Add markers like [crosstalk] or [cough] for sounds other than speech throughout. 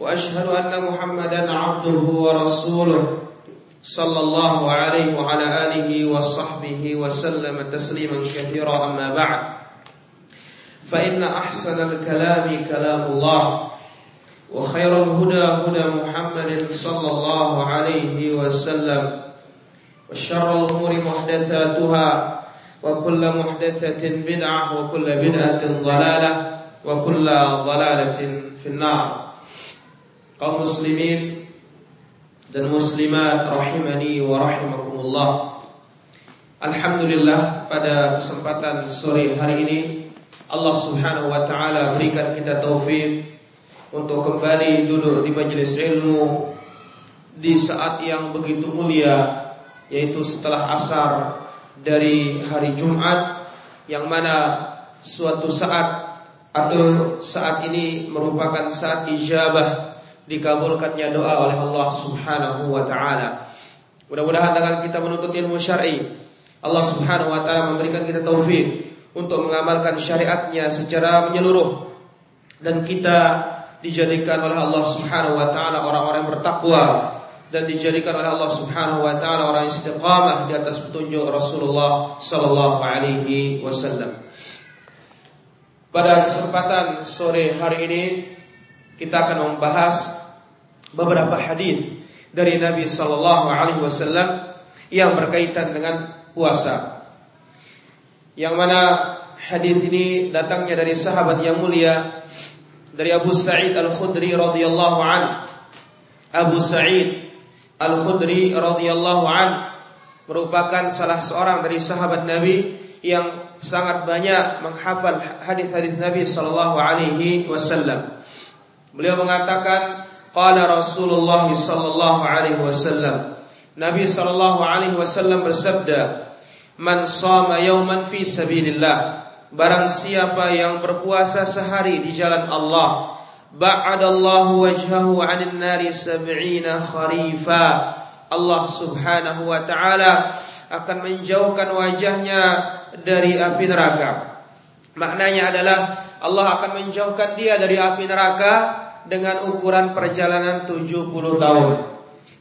وأشهد أن محمدا عبده ورسوله صلى الله عليه وعلى آله وصحبه وسلم تسليما كثيرا أما بعد. فإن أحسن الكلام كلام الله وخير الهدى هدى محمد صلى الله عليه وسلم وشر الأمور محدثاتها وكل محدثة بدعة وكل بدعة ضلالة وكل ضلالة في النار. Kaum muslimin dan muslimat rahimani wa rahimakumullah. Alhamdulillah pada kesempatan sore hari ini Allah Subhanahu wa taala berikan kita taufik untuk kembali duduk di majelis ilmu di saat yang begitu mulia yaitu setelah asar dari hari Jumat yang mana suatu saat atau saat ini merupakan saat ijabah dikabulkannya doa oleh Allah Subhanahu wa taala. Mudah-mudahan dengan kita menuntut ilmu syar'i, Allah Subhanahu wa taala memberikan kita taufik untuk mengamalkan syariatnya secara menyeluruh dan kita dijadikan oleh Allah Subhanahu wa taala orang-orang yang bertakwa dan dijadikan oleh Allah Subhanahu wa taala orang istiqamah di atas petunjuk Rasulullah sallallahu alaihi wasallam. Pada kesempatan sore hari ini kita akan membahas beberapa hadis dari Nabi Sallallahu Alaihi Wasallam yang berkaitan dengan puasa. Yang mana hadis ini datangnya dari sahabat yang mulia dari Abu Sa'id Al Khudri radhiyallahu an. Abu Sa'id Al Khudri radhiyallahu an merupakan salah seorang dari sahabat Nabi yang sangat banyak menghafal hadis-hadis Nabi sallallahu alaihi wasallam. Beliau mengatakan qala Rasulullah sallallahu alaihi wasallam. Nabi sallallahu alaihi wasallam bersabda Man shama yawman fi sabilillah. Barang siapa yang berpuasa sehari di jalan Allah ba'adallahu wajhahu 'anil nari sab'ina kharifa. Allah Subhanahu wa taala akan menjauhkan wajahnya dari api neraka. Maknanya adalah Allah akan menjauhkan dia dari api neraka dengan ukuran perjalanan 70 tahun.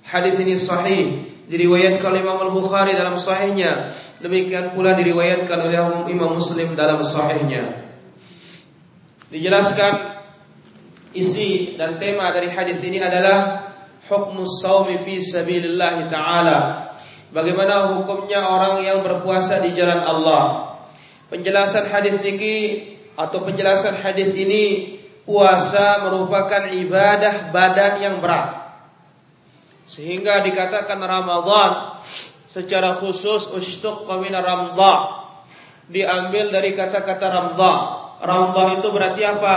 Hadis ini sahih diriwayatkan oleh Imam Al-Bukhari dalam sahihnya. Demikian pula diriwayatkan oleh Imam Muslim dalam sahihnya. Dijelaskan isi dan tema dari hadis ini adalah hukmus saumi fi sabilillah taala. Bagaimana hukumnya orang yang berpuasa di jalan Allah? Penjelasan hadis ini atau penjelasan hadis ini puasa merupakan ibadah badan yang berat. Sehingga dikatakan Ramadan secara khusus ustuq min ramdha. Diambil dari kata-kata ramdha. Ramdha itu berarti apa?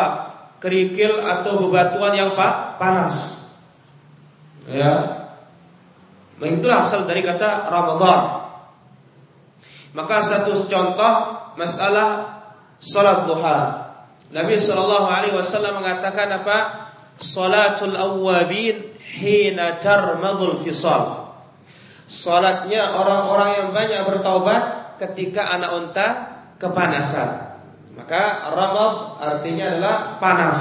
Kerikil atau bebatuan yang panas. Ya. Nah, itulah asal dari kata Ramadan. Maka satu contoh masalah salat duha. Nabi Shallallahu Alaihi Wasallam mengatakan apa? Salatul awabin hina tarmadul fisal. Salatnya orang-orang yang banyak bertaubat ketika anak unta kepanasan. Maka ramad artinya adalah panas.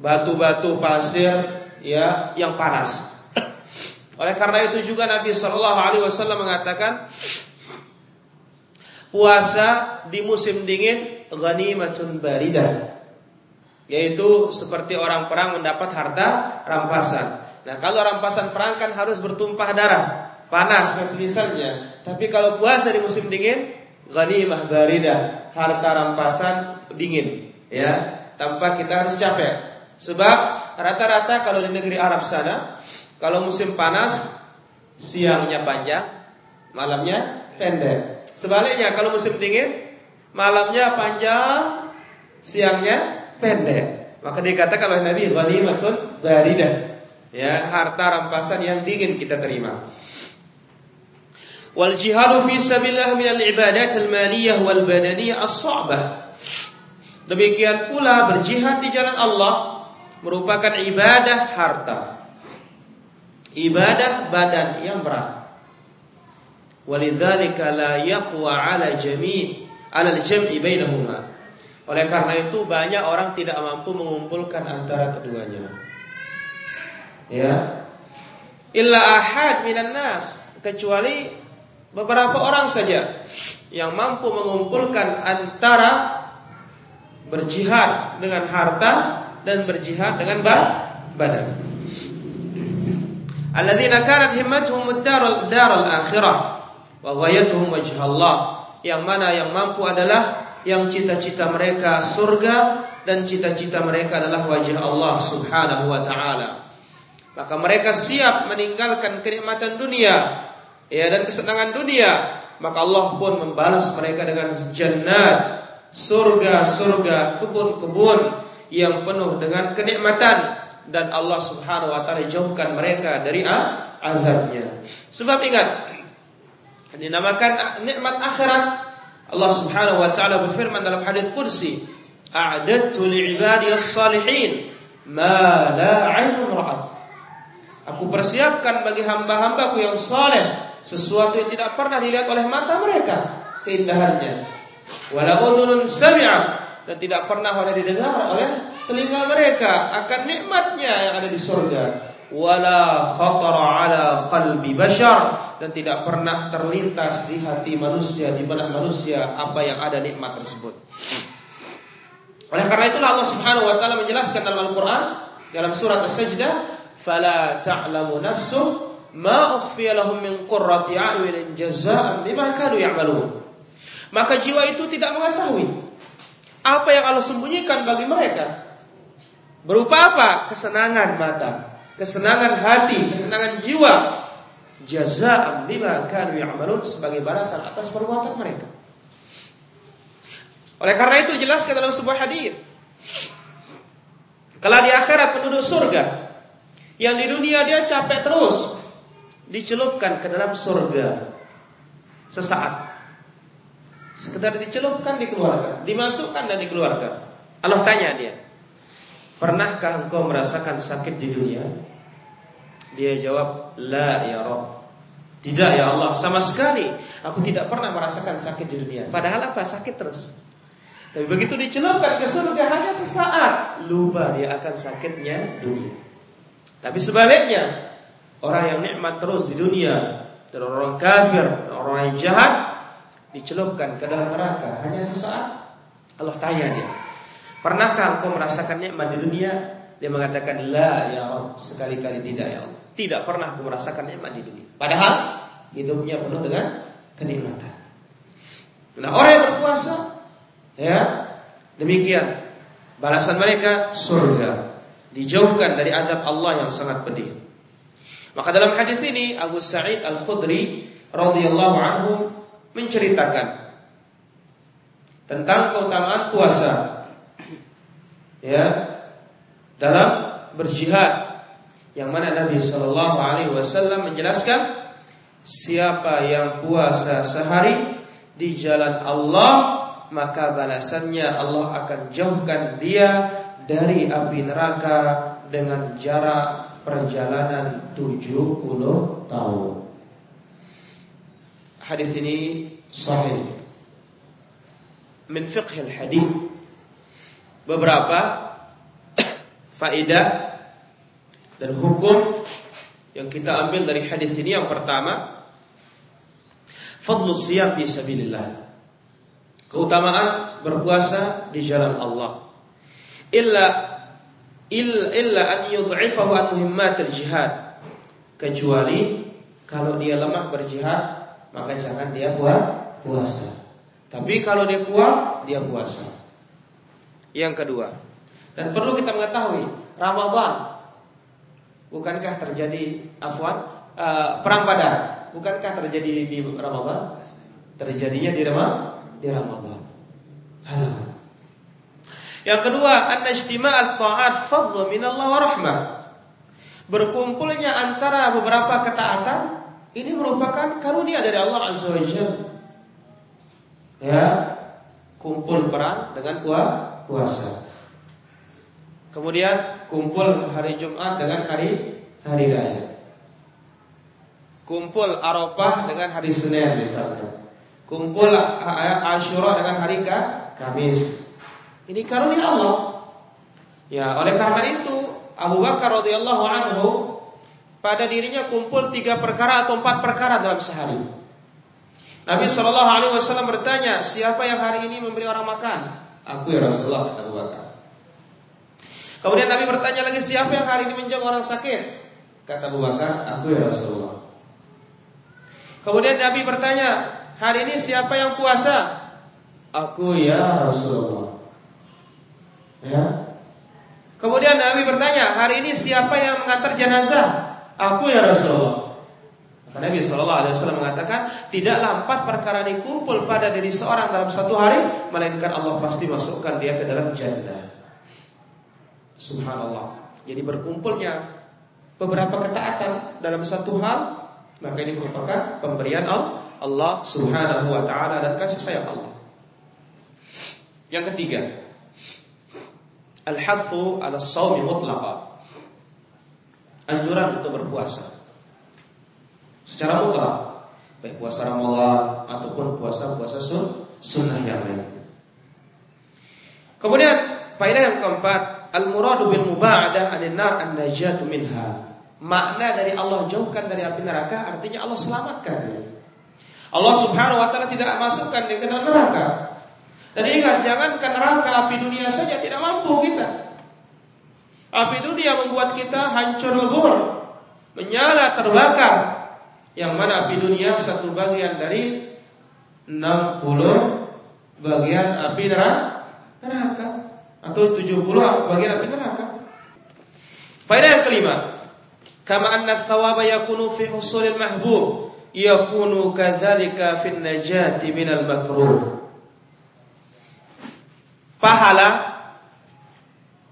Batu-batu pasir ya yang panas. [coughs] Oleh karena itu juga Nabi Shallallahu Alaihi Wasallam mengatakan puasa di musim dingin ghanimatun baridah yaitu seperti orang perang mendapat harta rampasan. Nah, kalau rampasan perang kan harus bertumpah darah, panas dan semisalnya. Tapi kalau puasa di musim dingin, ghanimah baridah, harta rampasan dingin, ya, tanpa kita harus capek. Sebab rata-rata kalau di negeri Arab sana, kalau musim panas siangnya panjang, malamnya pendek. Sebaliknya kalau musim dingin malamnya panjang, siangnya pendek. Maka dikatakan oleh Nabi ghanimatun baridah. Ya, harta rampasan yang dingin kita terima. Wal jihadu fi sabilillah min al-ibadat al-maliyah wal badaniyah as-sa'bah. Demikian pula berjihad di jalan Allah merupakan ibadah harta. Ibadah badan yang berat. Walidzalika la yaqwa 'ala jami' 'ala al-jam'i bainahuma. Oleh karena itu banyak orang tidak mampu mengumpulkan antara keduanya. Ya. Illa ahad minan nas, kecuali beberapa orang saja yang mampu mengumpulkan antara berjihad dengan harta dan berjihad dengan badan. Alladzina kanat himmatuhum ad-darul darul akhirah wa ghayatuhum wajh Allah yang mana yang mampu adalah yang cita-cita mereka surga dan cita-cita mereka adalah wajah Allah Subhanahu wa taala. Maka mereka siap meninggalkan kenikmatan dunia ya dan kesenangan dunia, maka Allah pun membalas mereka dengan jannat, surga-surga, kebun-kebun yang penuh dengan kenikmatan dan Allah Subhanahu wa taala jauhkan mereka dari azabnya. Sebab ingat, dinamakan nikmat akhirat. Allah Subhanahu wa taala berfirman dalam hadis qudsi, "A'dadtu li'ibadiyas salihin ma la 'ainun ra'at." Aku persiapkan bagi hamba-hambaku yang saleh sesuatu yang tidak pernah dilihat oleh mata mereka keindahannya. Wala udhunun sami'a dan tidak pernah oleh didengar oleh telinga mereka akan nikmatnya yang ada di surga wala khatara ala qalbi bashar dan tidak pernah terlintas di hati manusia di benak manusia apa yang ada nikmat tersebut. Oleh karena itulah Allah Subhanahu wa taala menjelaskan dalam Al-Qur'an dalam surat As-Sajdah, "Fala ta'lamu nafsu ma ukhfiya lahum min qurrati a'yunin jazaa'an bima kanu ya'malun." Maka jiwa itu tidak mengetahui apa yang Allah sembunyikan bagi mereka. Berupa apa? Kesenangan mata kesenangan hati, kesenangan jiwa, jazaa'an bima kanu ya'malun sebagai balasan atas perbuatan mereka. Oleh karena itu jelaskan dalam sebuah hadis. Kalau di akhirat penduduk surga yang di dunia dia capek terus dicelupkan ke dalam surga sesaat. Sekedar dicelupkan dikeluarkan, dimasukkan dan dikeluarkan. Allah tanya dia, Pernahkah engkau merasakan sakit di dunia? Dia jawab, La ya Rob. Tidak ya Allah, sama sekali. Aku tidak pernah merasakan sakit di dunia. Padahal apa? Sakit terus. Tapi begitu dicelupkan ke surga hanya sesaat, lupa dia akan sakitnya dunia. Tapi sebaliknya, orang yang nikmat terus di dunia dan orang kafir, orang yang jahat dicelupkan ke dalam neraka hanya sesaat. Allah tanya dia, Pernahkah engkau merasakan nikmat di dunia? Dia mengatakan la ya Rabb, sekali-kali tidak ya Allah. Tidak pernah aku merasakan nikmat di dunia. Padahal hidupnya penuh dengan kenikmatan. Nah, orang yang berpuasa ya, demikian balasan mereka surga. Dijauhkan dari azab Allah yang sangat pedih. Maka dalam hadis ini Abu Sa'id Al-Khudri radhiyallahu anhu menceritakan tentang keutamaan puasa ya dalam berjihad yang mana Nabi Shallallahu Alaihi Wasallam menjelaskan siapa yang puasa sehari di jalan Allah maka balasannya Allah akan jauhkan dia dari api neraka dengan jarak perjalanan 70 tahun. Hadis ini sahih. Min fiqh al-hadith beberapa faedah dan hukum yang kita ambil dari hadis ini. Yang pertama fadlu siyam fi sabilillah. Keutamaan berpuasa di jalan Allah. Illa illa, an yud'ifahu an muhimmat jihad. Kecuali kalau dia lemah berjihad maka jangan dia puasa. Tapi kalau dia kuat dia puasa yang kedua, dan perlu kita mengetahui Ramadan bukankah terjadi afwan uh, perang Badar? Bukankah terjadi di Ramadan? Terjadinya di Ramadan, di Ramadan. Yang kedua, an al-ta'at fadlu min Allah wa rahmah. berkumpulnya antara beberapa ketaatan ini merupakan karunia dari Allah Azza wa Jalla. Ya, kumpul perang dengan puasa. Kemudian kumpul hari Jumat dengan hari hari raya. Kumpul Arafah dengan hari Senin misalnya. Kumpul Asyura dengan hari Kamis. Ini karunia Allah. Ya, oleh karena itu Abu Bakar radhiyallahu anhu pada dirinya kumpul tiga perkara atau empat perkara dalam sehari. Nabi Shallallahu Alaihi Wasallam bertanya, siapa yang hari ini memberi orang makan? Aku ya Rasulullah kata Abu Bakar. Kemudian Nabi bertanya lagi siapa yang hari ini menjaga orang sakit? Kata Abu Bakar, aku ya Rasulullah. Kemudian Nabi bertanya, hari ini siapa yang puasa? Aku ya Rasulullah. Ya. Kemudian Nabi bertanya, hari ini siapa yang mengantar jenazah? Aku ya Rasulullah. Maka Nabi Shallallahu Alaihi Wasallam mengatakan, tidaklah empat perkara ini kumpul pada diri seorang dalam satu hari, melainkan Allah pasti masukkan dia ke dalam jannah. Subhanallah. Jadi berkumpulnya beberapa ketaatan dalam satu hal, maka ini merupakan pemberian Allah Subhanahu wa taala dan kasih sayang Allah. Yang ketiga, al-hathu 'ala shaumi mutlaqa. Anjuran untuk berpuasa. Secara mutlak, baik puasa Ramadan ataupun puasa-puasa sunnah yang lain. Kemudian faedah yang keempat, Al-muradu bil muba'adah anin nar an-najatu minha. Makna dari Allah jauhkan dari api neraka artinya Allah selamatkan. Allah Subhanahu wa taala tidak masukkan dia ke dalam neraka. Dan ingat jangan ke neraka api dunia saja tidak mampu kita. Api dunia membuat kita hancur lebur, menyala terbakar. Yang mana api dunia satu bagian dari 60 bagian api neraka atau 70 bagian api neraka. Faedah yang kelima, kama anna thawaba yakunu fi husulil mahbub, yakunu kadzalika fi najati minal makruh. Pahala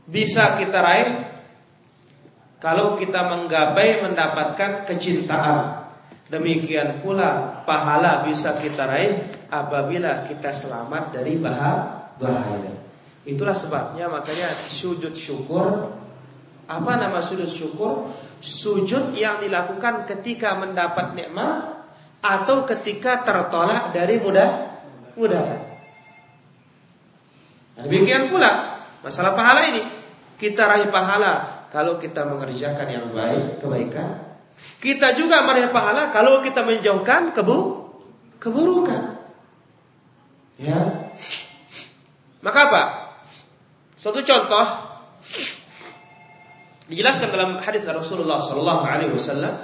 bisa kita raih kalau kita menggapai mendapatkan kecintaan. Demikian pula pahala bisa kita raih apabila kita selamat dari bahaya. Itulah sebabnya makanya sujud syukur apa nama sujud syukur? Sujud yang dilakukan ketika mendapat nikmat atau ketika tertolak dari mudah mudah. Demikian pula masalah pahala ini. Kita raih pahala kalau kita mengerjakan yang baik, kebaikan. Kita juga meraih pahala kalau kita menjauhkan kebu keburukan. Ya. Maka apa? Suatu contoh dijelaskan dalam hadis Rasulullah Sallallahu Alaihi Wasallam.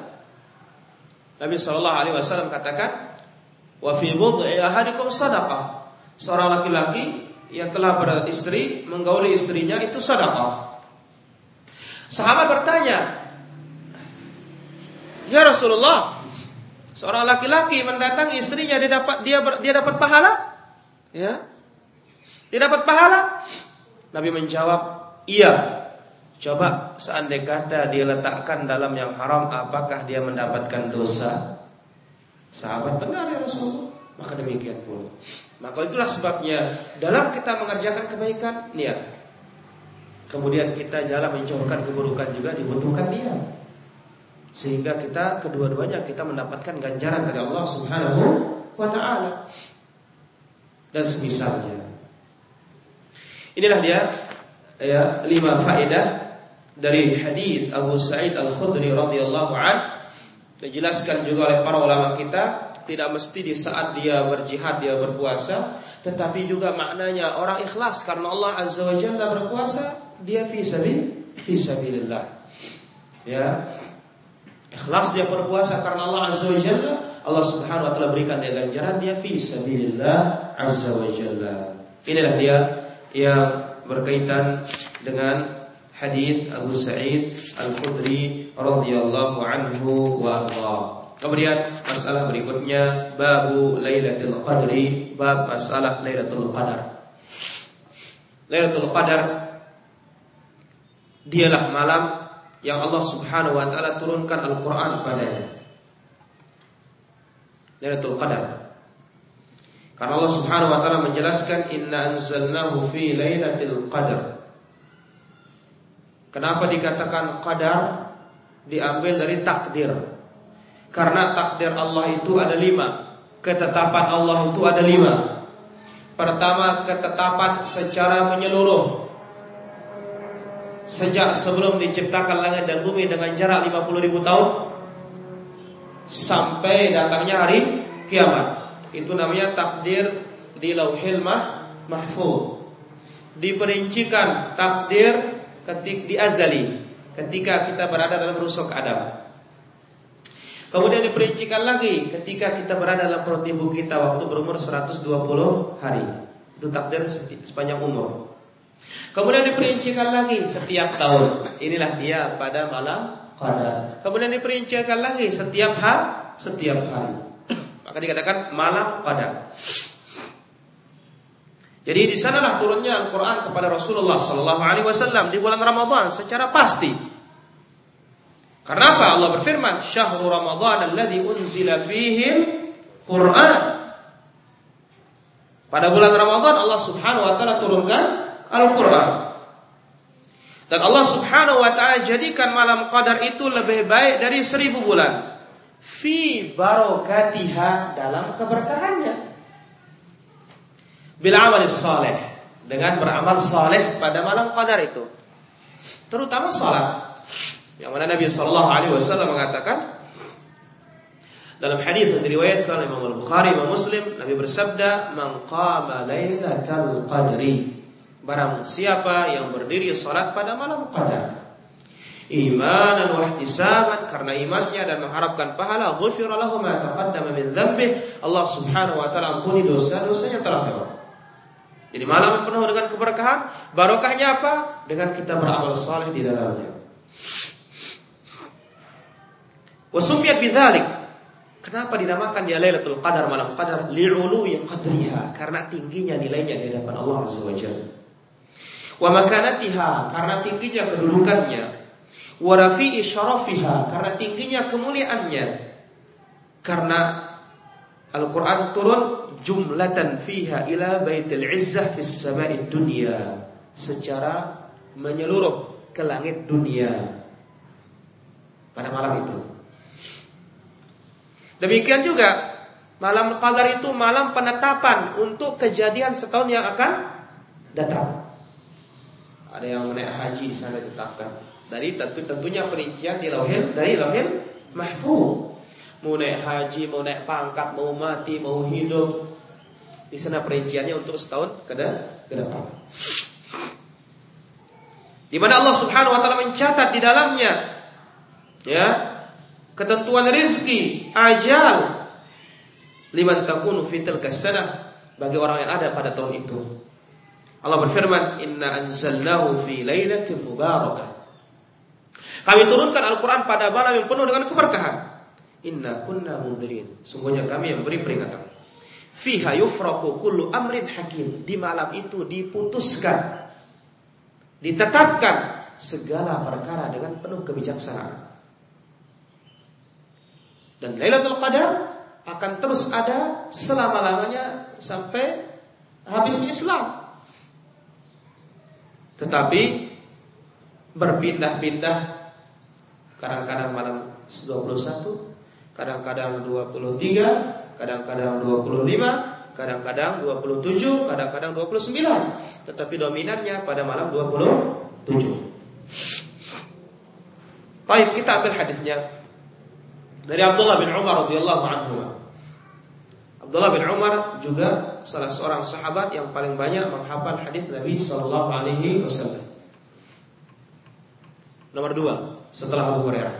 Nabi Sallallahu Alaihi Wasallam katakan, wa fi ahadikum sadaqah. Seorang laki-laki yang telah beristri menggauli istrinya itu sadaqah. Sahabat bertanya, Ya Rasulullah, seorang laki-laki mendatangi istrinya dia dapat dia dia dapat pahala? Ya. Dia dapat pahala? Nabi menjawab, iya. Coba seandainya kata dia letakkan dalam yang haram, apakah dia mendapatkan dosa? Sahabat benar ya Rasulullah. Maka demikian pula. Maka itulah sebabnya dalam kita mengerjakan kebaikan, niat. Kemudian kita jalan menjauhkan keburukan juga dibutuhkan niat. Sehingga kita kedua-duanya kita mendapatkan ganjaran dari Allah Subhanahu wa taala. Dan semisalnya. Inilah dia ya lima faedah dari hadis Abu Sa'id Al-Khudri radhiyallahu an dijelaskan juga oleh para ulama kita tidak mesti di saat dia berjihad dia berpuasa tetapi juga maknanya orang ikhlas karena Allah Azza wa Jalla berpuasa dia fi sabil fi sabilillah ya ikhlas dia berpuasa karena Allah Azza wa Jalla Allah Subhanahu wa taala berikan dia ganjaran dia fi sabilillah Azza wa Jalla inilah dia yang berkaitan dengan hadis Abu Sa'id Al-Khudri radhiyallahu anhu wa Allah. Kemudian masalah berikutnya babu Lailatul Qadri, bab masalah Lailatul Qadar. Lailatul Qadar dialah malam yang Allah Subhanahu wa taala turunkan Al-Qur'an padanya. Lailatul Qadar. Karena Allah Subhanahu wa taala menjelaskan inna anzalnahu fi lailatul qadar. Kenapa dikatakan qadar? Diambil dari takdir. Karena takdir Allah itu ada lima. Ketetapan Allah itu ada lima. Pertama ketetapan secara menyeluruh Sejak sebelum diciptakan langit dan bumi dengan jarak 50 ribu tahun Sampai datangnya hari kiamat Itu namanya takdir di lauhil mah, mahfud Diperincikan takdir ketik di azali Ketika kita berada dalam rusuk Adam Kemudian diperincikan lagi ketika kita berada dalam perut ibu kita waktu berumur 120 hari. Itu takdir sepanjang umur. Kemudian diperincikan lagi setiap tahun. Inilah dia pada malam qadar. Kemudian diperincikan lagi setiap hari, setiap hari. [clears throat] Maka dikatakan malam qadar. Jadi di sanalah turunnya Al-Quran kepada Rasulullah Sallallahu Alaihi Wasallam di bulan Ramadhan secara pasti. Karena apa? Allah berfirman, "Syahrul Ramadan alladzi unzila fihi Qur'an." Pada bulan Ramadan Allah Subhanahu wa taala turunkan Al-Qur'an. Dan Allah Subhanahu wa taala jadikan malam Qadar itu lebih baik dari seribu bulan. Fi barokatiha dalam keberkahannya. Bila amal saleh dengan beramal saleh pada malam Qadar itu. Terutama salat. Yang mana Nabi Shallallahu Alaihi Wasallam mengatakan dalam hadis yang diriwayatkan Imam Al-Bukhari dan Muslim, Nabi bersabda, "Man qama lailatal qadri." Barang siapa yang berdiri salat pada malam qadar. Imanan wa ihtisaban karena imannya dan mengharapkan pahala, ghufira lahu ma taqaddama min. Allah Subhanahu wa taala ampuni dosa-dosanya telah lewat. Jadi malam penuh dengan keberkahan, barokahnya apa? Dengan kita beramal saleh di dalamnya. Wasufiyat bidzalik. Kenapa dinamakan dia Lailatul Qadar malam Qadar? Li'ului qadriha, karena tingginya nilainya di hadapan Allah Azza wa Jalla. Wa makanatiha, karena tingginya kedudukannya. Wa rafi'i syarafiha, karena tingginya kemuliaannya. Karena Al-Quran turun jumlatan fiha ila baitil izzah fis sama'i dunia secara menyeluruh ke langit dunia pada malam itu. Demikian juga malam qadar itu malam penetapan untuk kejadian setahun yang akan datang. Ada yang menaik haji di sana ditetapkan. Dari tentu tentunya perincian di lauhil dari lauhil mahfuz. Mau naik haji, mau naik pangkat, mau mati, mau hidup. Di sana perinciannya untuk setahun ke depan. Di mana Allah Subhanahu wa taala mencatat di dalamnya ya ketentuan rizki, ajal liman takunu fitil kasanah bagi orang yang ada pada tahun itu. Allah berfirman, "Inna anzalnahu fi lailatin mubarakah." Kami turunkan Al-Qur'an pada malam yang penuh dengan keberkahan. Inna kunna mundirin. Sungguhnya kami yang beri peringatan. Fiha yufraqu kullu amrin hakim. Di malam itu diputuskan ditetapkan segala perkara dengan penuh kebijaksanaan. Dan Lailatul Qadar akan terus ada selama-lamanya sampai habis Islam. Tetapi berpindah-pindah kadang-kadang malam 21, kadang-kadang 23, kadang-kadang 25, kadang-kadang 27, kadang-kadang 29. Tetapi dominannya pada malam 27. Baik, kita ambil hadisnya dari Abdullah bin Umar radhiyallahu anhu. Abdullah bin Umar juga salah seorang sahabat yang paling banyak menghafal hadis Nabi sallallahu alaihi wasallam. Nomor dua setelah Abu Hurairah.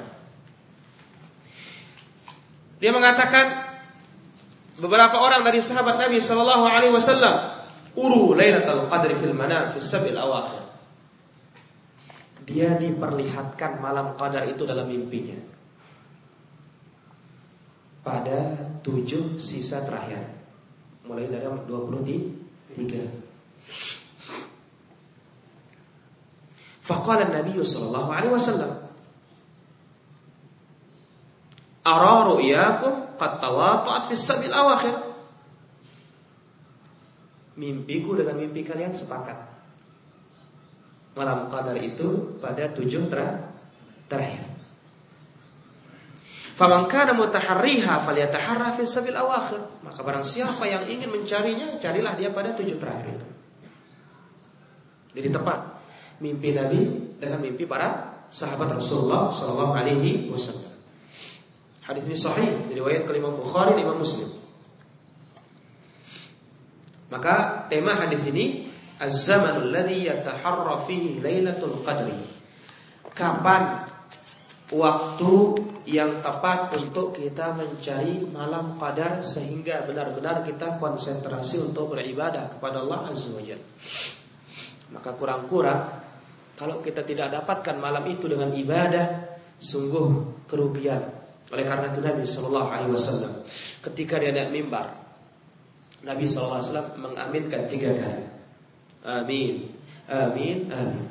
Dia mengatakan beberapa orang dari sahabat Nabi sallallahu alaihi wasallam uru Lailatul Qadri fil manam fi sabil awakhir. Dia diperlihatkan malam qadar itu dalam mimpinya pada tujuh sisa terakhir mulai dari 23 Faqala Nabi sallallahu alaihi wasallam Ara ru'yakum qad tawatu'at fis sabil awakhir. Mimpiku dengan mimpi kalian sepakat. Malam qadar itu pada tujuh ter terakhir. Faman kana mutaharriha falyataharra fi sabil awakhir. Maka barang siapa yang ingin mencarinya, carilah dia pada tujuh terakhir itu. Jadi tepat mimpi Nabi dengan mimpi para sahabat Rasulullah sallallahu alaihi wasallam. Hadis ini sahih riwayat ke Imam Bukhari dan Imam Muslim. Maka tema hadis ini az-zamanul ladzi yataharra fihi lailatul qadri. Kapan waktu yang tepat untuk kita mencari malam qadar sehingga benar-benar kita konsentrasi untuk beribadah kepada Allah Azza wa Maka kurang-kurang kalau kita tidak dapatkan malam itu dengan ibadah, sungguh kerugian oleh karena itu Nabi Shallallahu Alaihi Wasallam ketika dia naik mimbar, Nabi Shallallahu Alaihi Wasallam mengaminkan tiga kali. Amin, amin, amin.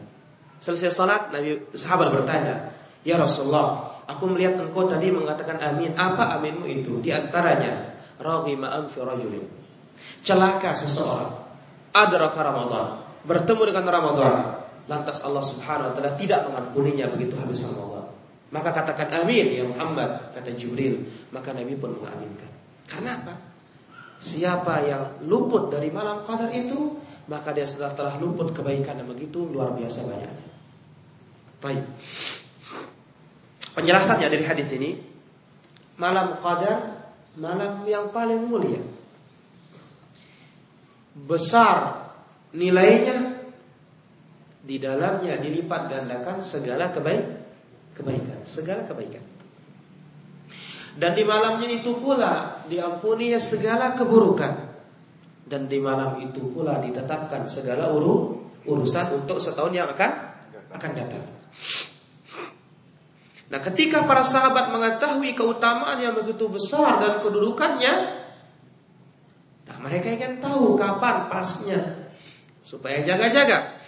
Selesai salat, Nabi sahabat bertanya, Ya Rasulullah, aku melihat engkau tadi mengatakan amin. Apa aminmu itu? Di antaranya, rajulin. Celaka seseorang. Adraka Ramadan. Bertemu dengan Ramadan. Lantas Allah Subhanahu wa taala tidak mengampuninya begitu habis Ramadan. Maka katakan amin ya Muhammad kata Jibril. Maka Nabi pun mengaminkan. Karena apa? Siapa yang luput dari malam qadar itu, maka dia setelah telah luput kebaikan yang begitu luar biasa banyaknya. Baik. Penjelasannya dari hadis ini, malam qadar malam yang paling mulia. Besar nilainya di dalamnya dilipat gandakan segala kebaikan kebaikan, segala kebaikan. Dan di malamnya itu pula diampuni segala keburukan. Dan di malam itu pula ditetapkan segala uru, urusan untuk setahun yang akan akan datang. Nah, ketika para sahabat mengetahui keutamaan yang begitu besar dan kedudukannya, nah mereka ingin tahu kapan pasnya supaya jaga-jaga.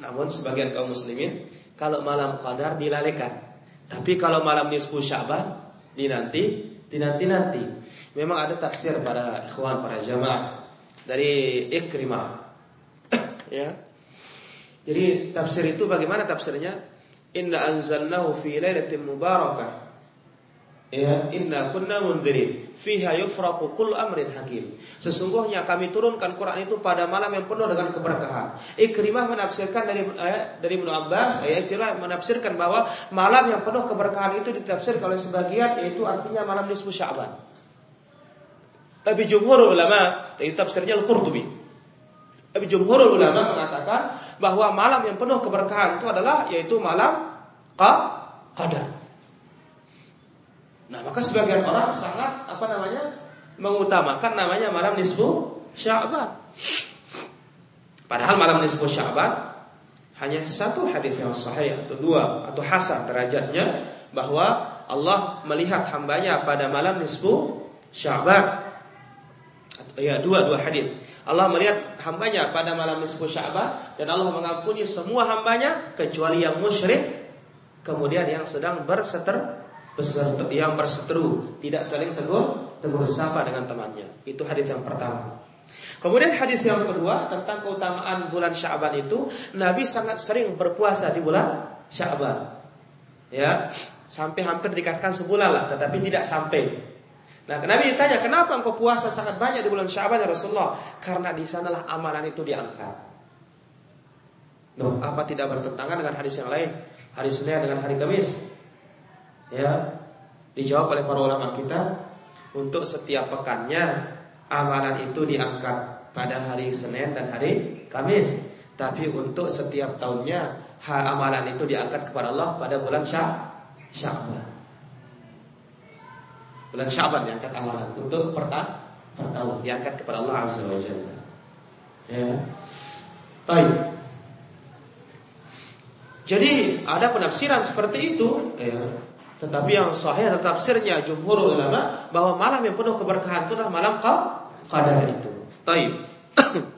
Namun sebagian kaum muslimin kalau malam qadar dilalaikan. Tapi kalau malam nisfu Sya'ban dinanti, dinanti-nanti. Memang ada tafsir para ikhwan, para jamaah dari Ikrimah. [coughs] ya. Jadi tafsir itu bagaimana tafsirnya? Inna anzalnahu fi lailatin mubarakah Ya, inna kunna mundirin fiha yufraqu kullu amrin hakim. Sesungguhnya kami turunkan Quran itu pada malam yang penuh dengan keberkahan. Ikrimah menafsirkan dari eh, dari Ibnu Abbas, eh, Ikrimah menafsirkan bahwa malam yang penuh keberkahan itu ditafsirkan oleh sebagian yaitu artinya malam nisfu Sya'ban. Tapi jumhur ulama, itu tafsirnya Al-Qurtubi. Jumhur ulama mengatakan bahwa malam yang penuh keberkahan itu adalah yaitu malam qadar. Nah, maka sebagian orang sangat apa namanya? mengutamakan namanya malam nisfu Sya'ban. Padahal malam nisfu Sya'ban hanya satu hadis yang sahih atau dua atau hasan derajatnya bahwa Allah melihat hambanya pada malam nisfu Sya'ban. Ya, dua dua hadis. Allah melihat hambanya pada malam nisfu Sya'ban dan Allah mengampuni semua hambanya kecuali yang musyrik kemudian yang sedang berseter berseteru, yang berseteru, tidak saling tegur tegur sapa dengan temannya. Itu hadis yang pertama. Kemudian hadis yang kedua tentang keutamaan bulan Sya'ban itu, Nabi sangat sering berpuasa di bulan Sya'ban. Ya, sampai hampir dikatakan sebulan lah, tetapi tidak sampai. Nah, Nabi ditanya, "Kenapa engkau puasa sangat banyak di bulan Sya'ban ya Rasulullah?" Karena di sanalah amalan itu diangkat. Loh, apa tidak bertentangan dengan hadis yang lain? Hari Senin dengan hari Kamis? ya dijawab oleh para ulama kita untuk setiap pekannya amalan itu diangkat pada hari Senin dan hari Kamis. Tapi untuk setiap tahunnya amalan itu diangkat kepada Allah pada bulan Syah Sya'ban. Bulan Sya'ban diangkat amalan untuk per, per tahun diangkat kepada Allah Azza wa Jalla. Ya. Baik. Jadi ada penafsiran seperti itu, ya. Tetapi yang sahih adalah tafsirnya jumhur ulama bahwa malam yang penuh keberkahan itu adalah malam qadar itu. Taib. [clears throat]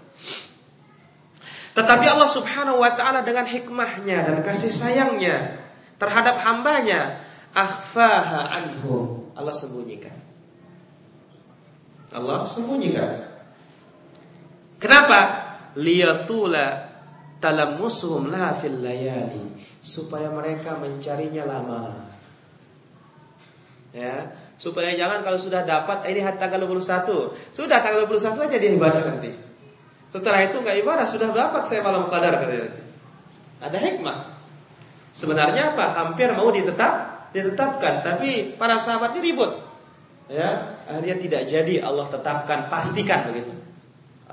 Tetapi Allah Subhanahu wa taala dengan hikmahnya dan kasih sayangnya terhadap hambanya akhfaha anhum. Allah sembunyikan. Allah sembunyikan. Kenapa? Liyatula talamusuhum laha fil layali supaya mereka mencarinya lama. Ya, supaya jangan kalau sudah dapat ini tanggal 21, sudah tanggal 21 aja dia ibadah nanti. Setelah itu nggak ibadah, sudah dapat saya malam qadar. Ada hikmah. Sebenarnya apa? Hampir mau ditetap, ditetapkan, tapi para sahabatnya ribut. Ya, akhirnya tidak jadi Allah tetapkan, pastikan begitu.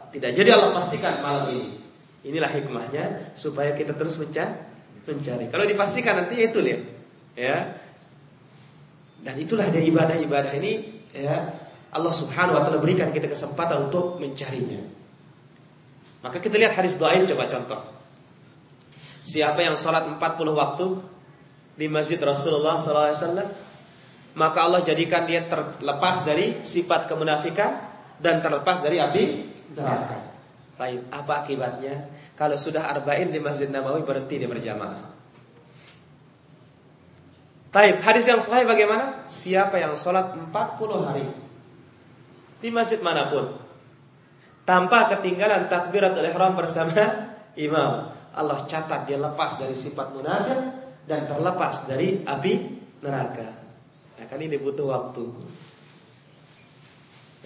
Tidak jadi Allah pastikan malam ini. Inilah hikmahnya supaya kita terus mencari. mencari. Kalau dipastikan nanti ya itu lihat. Ya. Dan itulah dari ibadah-ibadah ini ya Allah Subhanahu wa taala berikan kita kesempatan untuk mencarinya. Maka kita lihat hadis doain coba contoh. Siapa yang sholat 40 waktu di masjid Rasulullah SAW, maka Allah jadikan dia terlepas dari sifat kemunafikan dan terlepas dari api neraka. Baik, apa akibatnya? Kalau sudah arba'in di Masjid Nabawi berhenti di berjamaah. Taib, hadis yang sahih bagaimana? Siapa yang sholat 40 hari di masjid mana pun tanpa ketinggalan takbiratul ihram bersama imam, Allah catat dia lepas dari sifat munafik dan terlepas dari api neraka. Nah, kan ini butuh waktu.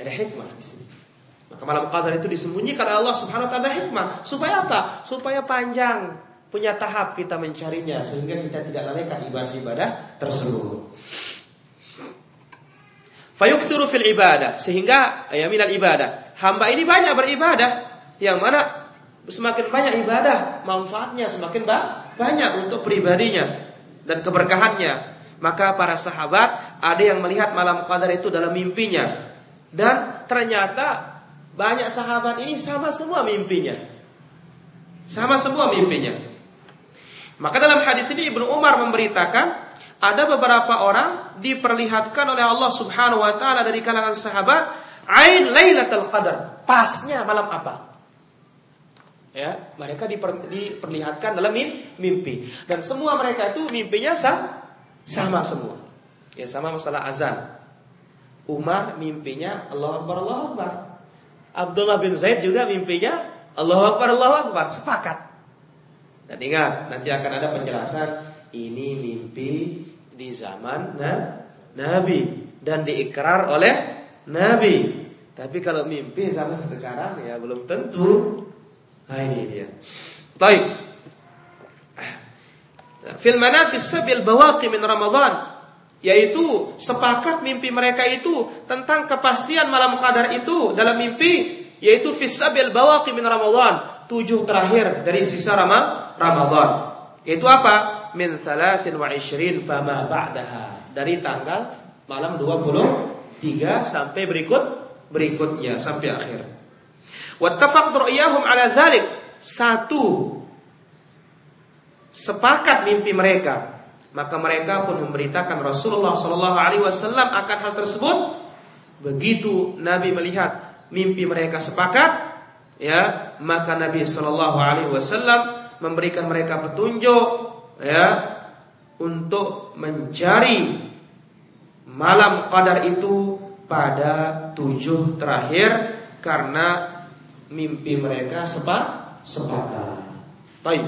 Ada hikmah di sini. Maka malam qadar itu disembunyikan Allah Subhanahu wa taala hikmah. Supaya apa? Supaya panjang punya tahap kita mencarinya sehingga kita tidak lalaikan ibadah-ibadah tersebut. Fayukthiru fil ibadah sehingga ya minal ibadah. Hamba ini banyak beribadah yang mana semakin banyak ibadah manfaatnya semakin banyak untuk pribadinya dan keberkahannya. Maka para sahabat ada yang melihat malam qadar itu dalam mimpinya dan ternyata banyak sahabat ini sama semua mimpinya. Sama semua mimpinya. Maka dalam hadis ini Ibnu Umar memberitakan ada beberapa orang diperlihatkan oleh Allah Subhanahu wa taala dari kalangan sahabat ain Lailatul Qadar. Pasnya malam apa? Ya, mereka diper, diperlihatkan dalam mimpi dan semua mereka itu mimpinya sama, sama semua. Ya sama masalah azan. Umar mimpinya Allah Akbar Allah Akbar. Abdullah bin Zaid juga mimpinya Allahu Akbar, Allahu Akbar, sepakat. Dan ingat, nanti akan ada penjelasan ini mimpi di zaman nah, Nabi dan diikrar oleh Nabi. Tapi kalau mimpi zaman sekarang ya belum tentu. Ini dia. Baik. Fil manafis sabil bawaqi min Ramadan yaitu sepakat mimpi mereka itu tentang kepastian malam qadar itu dalam mimpi yaitu fisabil bawaqi min Ramadan, tujuh terakhir dari sisa Ramadan. Yaitu apa? Min thalathin wa ishrin fama ba'daha. Dari tanggal malam 23 sampai berikut berikutnya sampai akhir. Wattafaq ru'yahum ala dhalik. Satu sepakat mimpi mereka maka mereka pun memberitakan Rasulullah Shallallahu Alaihi Wasallam akan hal tersebut. Begitu Nabi melihat mimpi mereka sepakat, ya maka Nabi Shallallahu Alaihi Wasallam memberikan mereka petunjuk, ya untuk mencari malam qadar itu pada tujuh terakhir karena mimpi mereka sepak sepakat. Baik.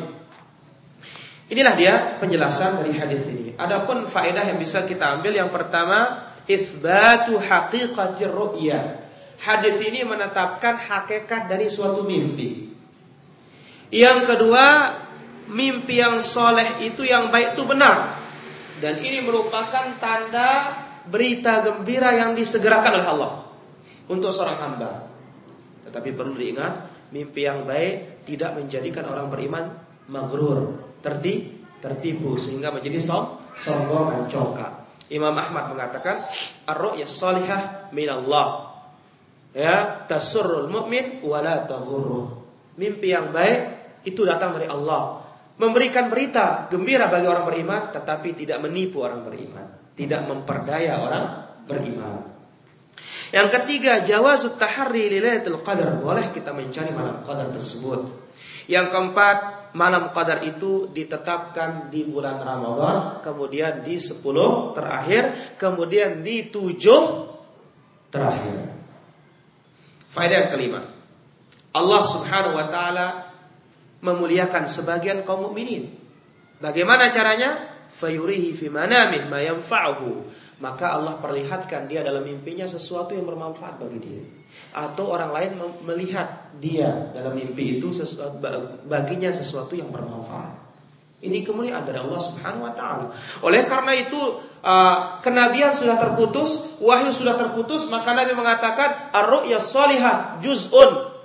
Inilah dia penjelasan dari hadis ini. Adapun faedah yang bisa kita ambil yang pertama, isbatu haqiqatir ru'ya. Hadis ini menetapkan hakikat dari suatu mimpi. Yang kedua, mimpi yang soleh itu yang baik itu benar. Dan ini merupakan tanda berita gembira yang disegerakan oleh Allah untuk seorang hamba. Tetapi perlu diingat, mimpi yang baik tidak menjadikan orang beriman magrur, terti, tertipu sehingga menjadi som, sombong dan congkak. Imam Ahmad mengatakan ar-ru'ya salihah minallah. Ya, tasurrul mu'min wala taghurruh. Mimpi yang baik itu datang dari Allah. Memberikan berita gembira bagi orang beriman tetapi tidak menipu orang beriman, tidak memperdaya orang beriman. Yang ketiga, jawazut taharri lailatul qadar. Boleh kita mencari malam qadar tersebut. Yang keempat, malam qadar itu ditetapkan di bulan Ramadan, kemudian di 10 terakhir, kemudian di 7 terakhir. Faedah yang kelima. Allah Subhanahu wa taala memuliakan sebagian kaum mukminin. Bagaimana caranya? Fayurihi fi manamih ma yanfa'uhu. Maka Allah perlihatkan dia dalam mimpinya sesuatu yang bermanfaat bagi dia atau orang lain melihat dia dalam mimpi itu sesuatu, baginya sesuatu yang bermanfaat. Ini kemuliaan dari Allah Subhanahu wa taala. Oleh karena itu uh, kenabian sudah terputus, wahyu sudah terputus, maka Nabi mengatakan ar-ru'ya shalihah juz'un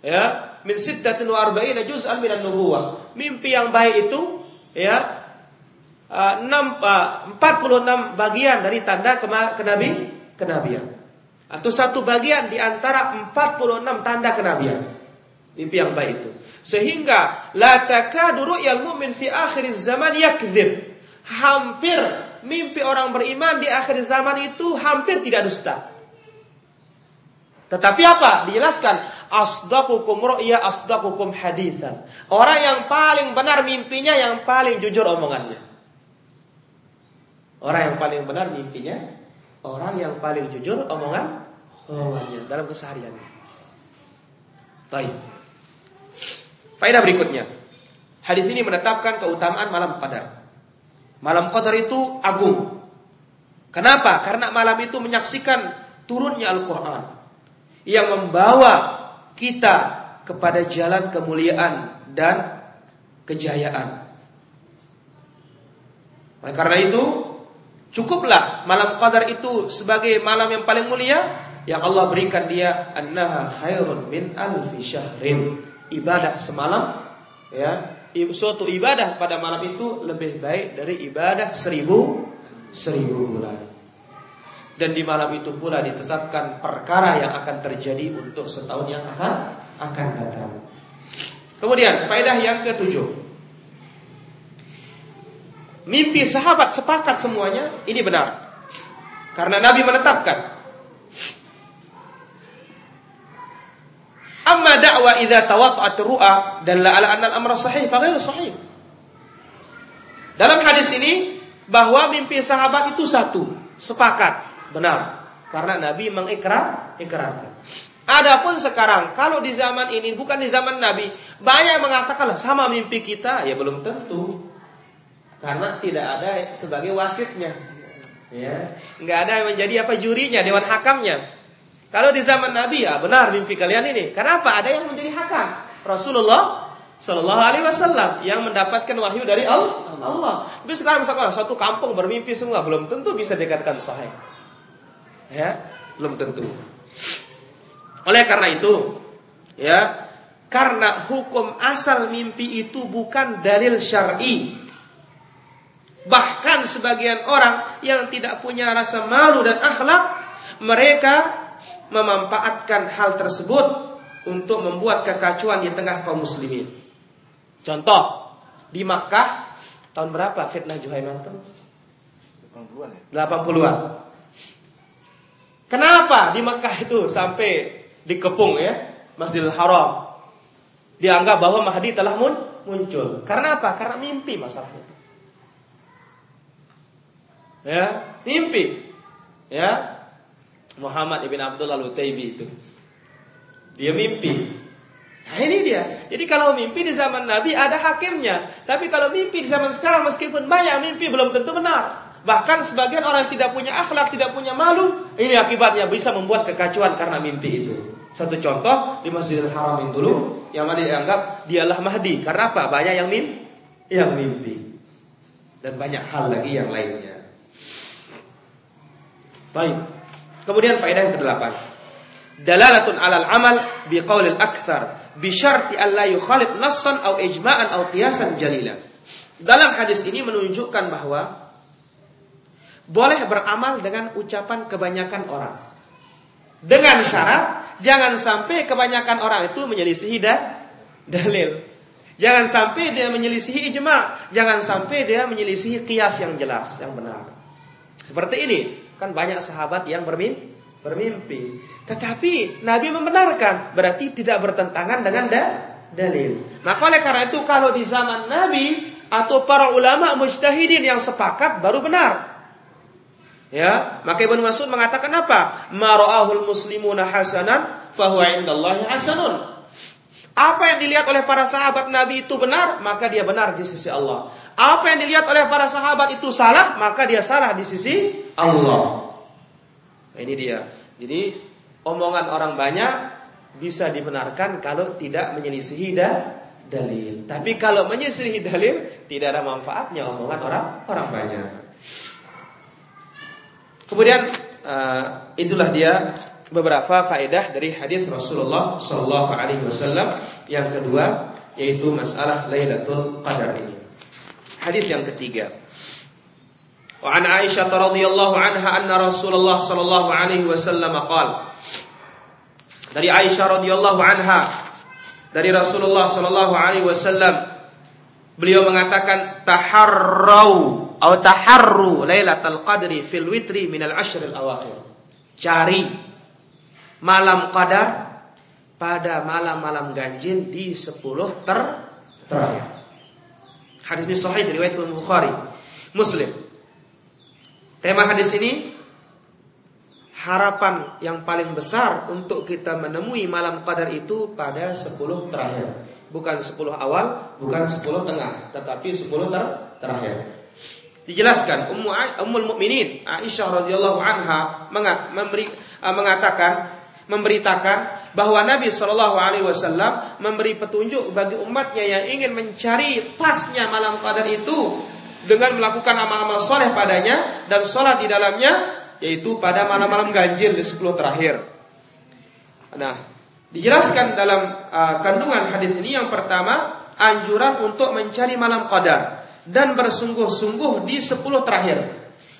ya min sittatin wa arba'ina juz'an minan nubuwah. Mimpi yang baik itu ya 6 uh, 46 bagian dari tanda kenabi kenabian. Atau satu bagian di antara 46 tanda kenabian. Mimpi yang baik itu. Sehingga la takadu ru'yal mu'min fi akhir zaman yakdzib. Hampir mimpi orang beriman di akhir zaman itu hampir tidak dusta. Tetapi apa? Dijelaskan asdaqukum ru'ya asdaqukum hadithan. Orang yang paling benar mimpinya yang paling jujur omongannya. Orang yang paling benar mimpinya orang yang paling jujur omongan omongannya dalam kesehariannya. Baik. Faedah berikutnya. Hadis ini menetapkan keutamaan malam qadar. Malam qadar itu agung. Kenapa? Karena malam itu menyaksikan turunnya Al-Qur'an yang membawa kita kepada jalan kemuliaan dan kejayaan. Oleh karena itu, cukuplah malam qadar itu sebagai malam yang paling mulia yang Allah berikan dia annaha khairun min alfi syahrin. Ibadah semalam ya, suatu ibadah pada malam itu lebih baik dari ibadah seribu seribu bulan. Dan di malam itu pula ditetapkan perkara yang akan terjadi untuk setahun yang akan akan datang. Kemudian faedah yang ketujuh. Mimpi sahabat sepakat semuanya ini benar. Karena Nabi menetapkan Amma da'wa idza tawata'at ru'a dan la ala anna al-amra sahih fa ghairu sahih. Dalam hadis ini bahwa mimpi sahabat itu satu, sepakat, benar. Karena Nabi mengikrar, ikrarkan. Adapun sekarang kalau di zaman ini bukan di zaman Nabi, banyak mengatakan lah sama mimpi kita, ya belum tentu. Karena tidak ada sebagai wasitnya. Ya, nggak ada yang menjadi apa jurinya, dewan hakamnya. Kalau di zaman Nabi ya benar mimpi kalian ini. Kenapa? Ada yang menjadi hakam. Rasulullah Shallallahu Alaihi Wasallam yang mendapatkan wahyu dari Allah. Allah. Tapi sekarang misalkan satu kampung bermimpi semua belum tentu bisa dikatakan sahih. Ya, belum tentu. Oleh karena itu, ya, karena hukum asal mimpi itu bukan dalil syar'i. Bahkan sebagian orang yang tidak punya rasa malu dan akhlak, mereka memanfaatkan hal tersebut untuk membuat kekacauan di tengah kaum muslimin. Contoh, di Makkah tahun berapa fitnah Juhaimanto? 80-an ya? 80-an. Kenapa di Makkah itu sampai dikepung ya Masjidil Haram? Dianggap bahwa Mahdi telah muncul. Karena apa? Karena mimpi masalahnya. Ya, mimpi. Ya, Muhammad ibn Abdullah Al-Utaibi itu. Dia mimpi. Nah ini dia. Jadi kalau mimpi di zaman Nabi ada hakimnya. Tapi kalau mimpi di zaman sekarang meskipun banyak mimpi belum tentu benar. Bahkan sebagian orang tidak punya akhlak, tidak punya malu. Ini akibatnya bisa membuat kekacauan karena mimpi itu. Satu contoh di Masjidil Haram dulu yang mana dianggap dialah Mahdi. Karena apa? Banyak yang mimpi. Yang mimpi. Dan banyak hal lagi yang lainnya. Baik. Kemudian faedah yang kedelapan. Dalalatun alal amal biqaulil akthar bi syarti alla nassan au ijma'an au qiyasan jalila. Dalam hadis ini menunjukkan bahwa boleh beramal dengan ucapan kebanyakan orang. Dengan syarat jangan sampai kebanyakan orang itu menyelisihi dalil. Jangan sampai dia menyelisihi ijma, jangan sampai dia menyelisihi kias yang jelas, yang benar. Seperti ini. Kan banyak sahabat yang bermimpi, bermimpi. Tetapi Nabi membenarkan, berarti tidak bertentangan dengan da, dalil. Maka oleh karena itu kalau di zaman Nabi atau para ulama mujtahidin yang sepakat baru benar. Ya, maka Ibnu Mas'ud mengatakan apa? Mara'ahul muslimuna hasanan fahuwa indallahi hasanun. Apa yang dilihat oleh para sahabat Nabi itu benar, maka dia benar di sisi Allah. Apa yang dilihat oleh para sahabat itu salah, maka dia salah di sisi Allah. Nah, ini dia. Jadi omongan orang banyak bisa dibenarkan kalau tidak menyelisihi da dalil. Tapi kalau menyelisihi dalil tidak ada manfaatnya omongan orang orang banyak. Kemudian uh, itulah dia beberapa faedah dari hadis Rasulullah Shallallahu Alaihi Wasallam yang kedua yaitu masalah Lailatul Qadar ini. Hadis yang ketiga. Wa an Aisyah radhiyallahu anha anna Rasulullah sallallahu alaihi wasallam qala Dari Aisyah radhiyallahu anha dari Rasulullah sallallahu alaihi wasallam beliau mengatakan taharrau atau taharru lailatul qadri fil witri minal ashril awakhir. Cari malam qadar pada malam-malam ganjil di 10 ter terakhir. Hadis ini sahih riwayat Bukhari, Muslim. Tema hadis ini harapan yang paling besar untuk kita menemui malam qadar itu pada 10 terakhir. Bukan 10 awal, bukan 10 tengah, tetapi 10 ter terakhir. Dijelaskan Ummu Ummul Mukminin Aisyah radhiyallahu anha memberi, mengatakan memberitakan bahwa Nabi Shallallahu Alaihi Wasallam memberi petunjuk bagi umatnya yang ingin mencari pasnya malam qadar itu dengan melakukan amal-amal soleh padanya dan sholat di dalamnya yaitu pada malam-malam ganjil di 10 terakhir. Nah, dijelaskan dalam uh, kandungan hadis ini yang pertama anjuran untuk mencari malam qadar dan bersungguh-sungguh di 10 terakhir.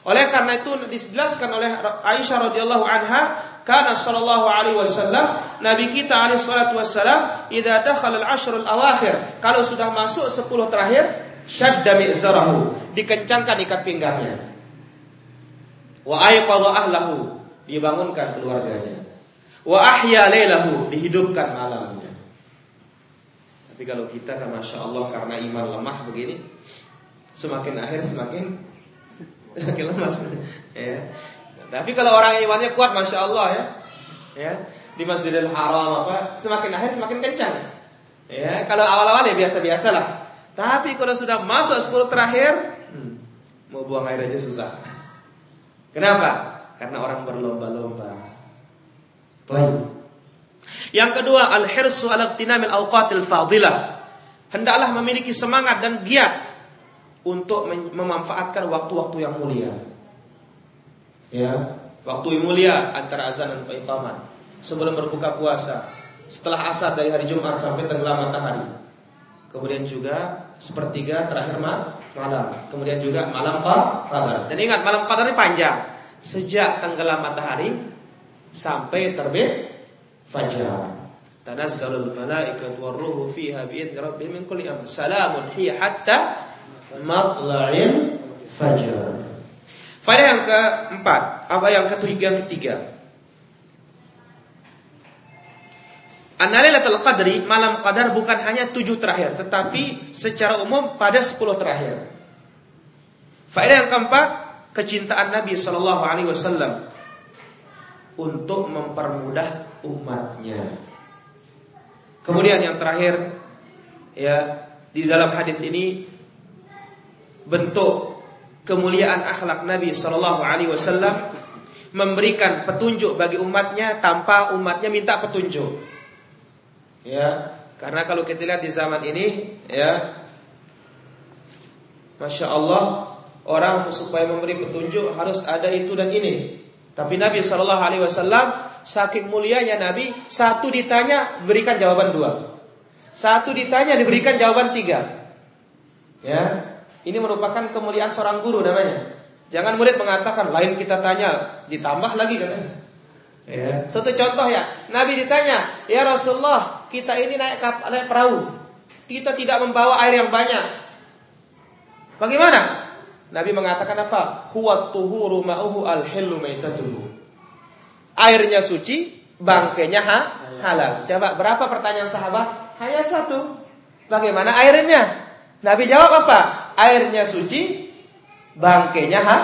Oleh karena itu dijelaskan oleh Aisyah radhiyallahu anha karena sallallahu alaihi wasallam Nabi kita alaihi salatu wasallam idza dakhala al-ashr al-awakhir kalau sudah masuk 10 terakhir syadda mi'zarahu dikencangkan ikat pinggangnya. Wa ayqadha ahlahu. Dibangunkan keluarganya. Wa ahya lailahu dihidupkan malamnya. Tapi kalau kita kan masya Allah karena iman lemah begini semakin akhir semakin semakin [laughs] lemas. Ya. Tapi kalau orang imannya kuat, masya Allah ya, ya. Di Masjidil Haram apa, semakin akhir semakin kencang. Ya, kalau awal-awal ya biasa-biasa lah. Tapi kalau sudah masuk 10 terakhir, hmm, mau buang air aja susah. Kenapa? Karena orang berlomba-lomba. Baik. Yang kedua, al-hirsu ala ightinamil awqatil fadilah. Hendaklah memiliki semangat dan giat untuk memanfaatkan waktu-waktu yang mulia ya waktu mulia antara azan dan iqamah sebelum berbuka puasa setelah asar dari hari Jumat sampai tenggelam matahari kemudian juga sepertiga terakhir malam. Kemudian juga malam qadar. Dan ingat malam qadar ini panjang. Sejak tenggelam matahari sampai terbit fajar. Tanazzalul malaikatu warruhu fiha bi'idni rabbihim min kulli amr salamun hiya hatta matla'il fajar. Faedah yang keempat, apa yang ketiga yang ketiga? Analailatul Qadri, malam Qadar bukan hanya tujuh terakhir, tetapi secara umum pada sepuluh terakhir. Faedah yang keempat, kecintaan Nabi Shallallahu Alaihi Wasallam untuk mempermudah umatnya. Kemudian yang terakhir, ya di dalam hadis ini bentuk kemuliaan akhlak Nabi Shallallahu Alaihi Wasallam memberikan petunjuk bagi umatnya tanpa umatnya minta petunjuk. Ya, karena kalau kita lihat di zaman ini, ya, masya Allah orang supaya memberi petunjuk harus ada itu dan ini. Tapi Nabi Shallallahu Alaihi Wasallam saking mulianya Nabi satu ditanya berikan jawaban dua, satu ditanya diberikan jawaban tiga. Ya, ini merupakan kemuliaan seorang guru namanya. Jangan murid mengatakan lain kita tanya ditambah lagi katanya. Ya. Satu contoh ya, Nabi ditanya, ya Rasulullah, kita ini naik kapal, naik perahu, kita tidak membawa air yang banyak. Bagaimana? Nabi mengatakan apa? Huwa tuhuru ma'uhu maitatuhu. Airnya suci, bangkainya ha? halal. Coba berapa pertanyaan sahabat? Hanya satu. Bagaimana airnya? Nabi jawab apa? Airnya suci, bangkainya ha?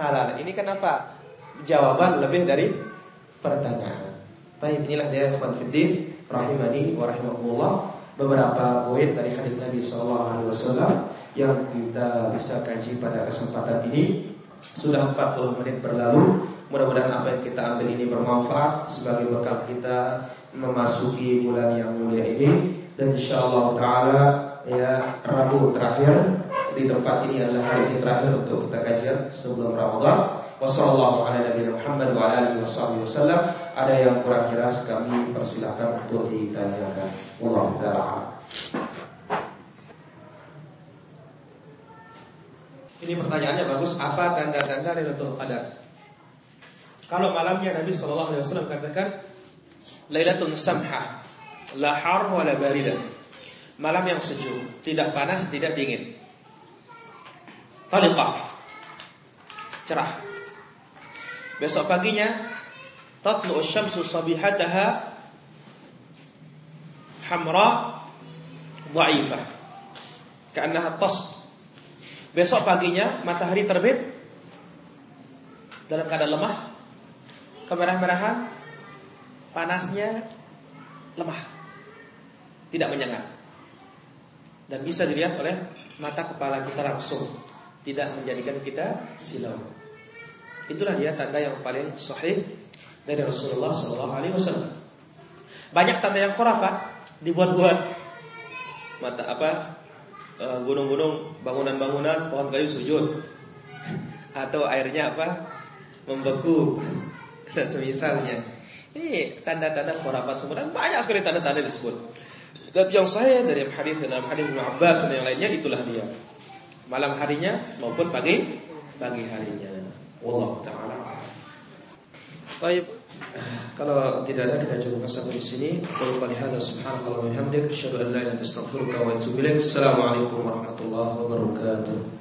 halal. Ini kenapa? Jawaban lebih dari pertanyaan. Baik, inilah dia ikhwan fiddin rahimani wa rahimakumullah beberapa poin dari hadis Nabi sallallahu alaihi wasallam yang kita bisa kaji pada kesempatan ini. Sudah 40 menit berlalu. Mudah-mudahan apa yang kita ambil ini bermanfaat sebagai bekal kita memasuki bulan yang mulia ini dan insyaallah taala ya Rabu terakhir di tempat ini adalah hari ini terakhir untuk kita kajian sebelum Ramadan. Wassalamualaikum warahmatullahi wabarakatuh. Ada yang kurang jelas kami persilakan untuk ditanyakan. Wallahu taala. Ini pertanyaannya bagus. Apa tanda-tanda Lailatul Qadar? Kalau malamnya Nabi Shallallahu Alaihi Wasallam katakan Lailatul Samha, la har wa la barida. Malam yang sejuk, tidak panas, tidak dingin. Taliqah. Cerah. Besok paginya tatlu syamsu sabihataha hamra dhaifah. Ka'annaha tas. Besok paginya matahari terbit dalam keadaan lemah, kemerah-merahan, panasnya lemah, tidak menyengat, dan bisa dilihat oleh mata kepala kita langsung, tidak menjadikan kita silau. Itulah dia tanda yang paling sahih dari Rasulullah Shallallahu Alaihi Wasallam. Banyak tanda yang khurafat dibuat-buat mata apa Eh, gunung-gunung, bangunan-bangunan, pohon kayu sujud atau airnya apa membeku dan semisalnya. Ini tanda-tanda khurafat sebenarnya banyak sekali tanda-tanda disebut. Dan yang saya dari hadis dalam hadis Abbas dan yang lainnya itulah dia. Malam harinya maupun pagi pagi harinya. Wallahu taala. Baik. Kalau tidak ada kita cukupkan sampai di sini. Qul qali hadza subhanallahi wa bihamdihi asyhadu an la ilaha illa anta astaghfiruka wa atubu ilaik. Assalamualaikum warahmatullahi wabarakatuh.